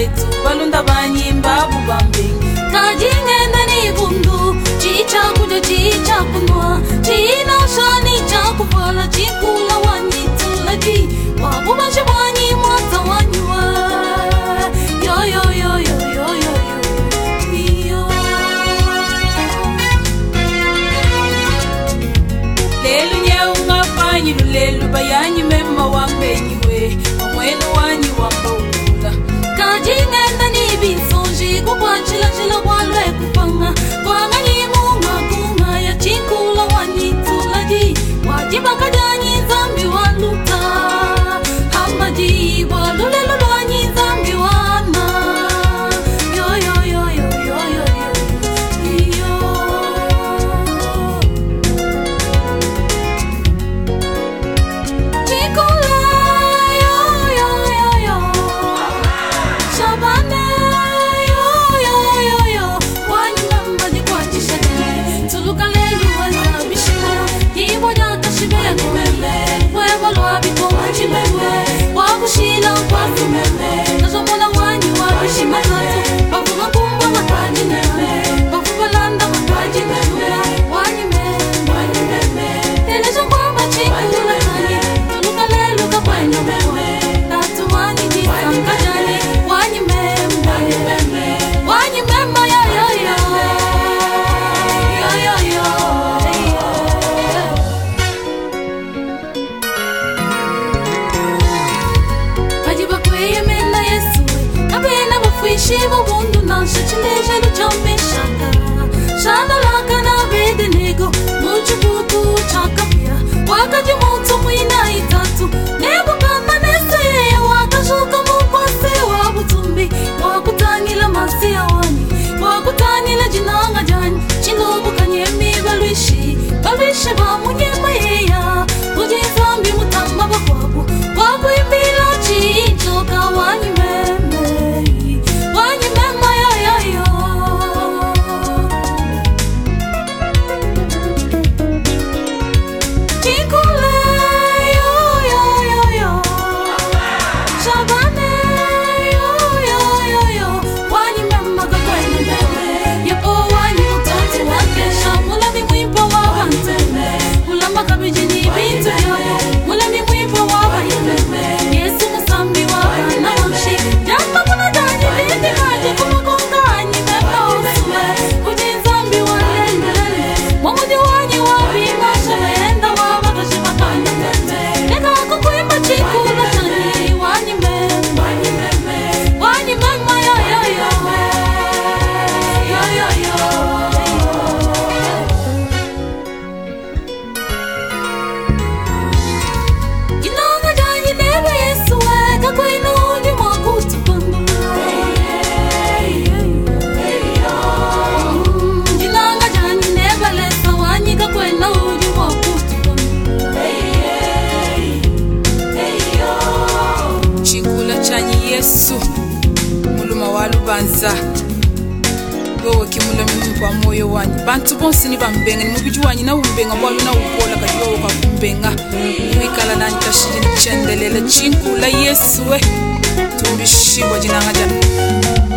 zetu valunda vanyimba vuvambenge kajingenda ni vundu cicakudya cicakunwa cinashani cakuvala cikula wanyitulaji wavuvashe vanyimwata wanywa lelu nyeungafanyilu lelu bayanyimemma wambenyi chila chila one reku 希望不迷茫，失去的，记得讲。kukhulekela mimi kwa moyo wanyi bantu bonse ni bambenga ni mubiji wanyi na umbenga bwayo na ukola kati wawo kakumbenga uwikala nanyi tashili nichendelele chinkula yesu we tulishiwa jinanga jana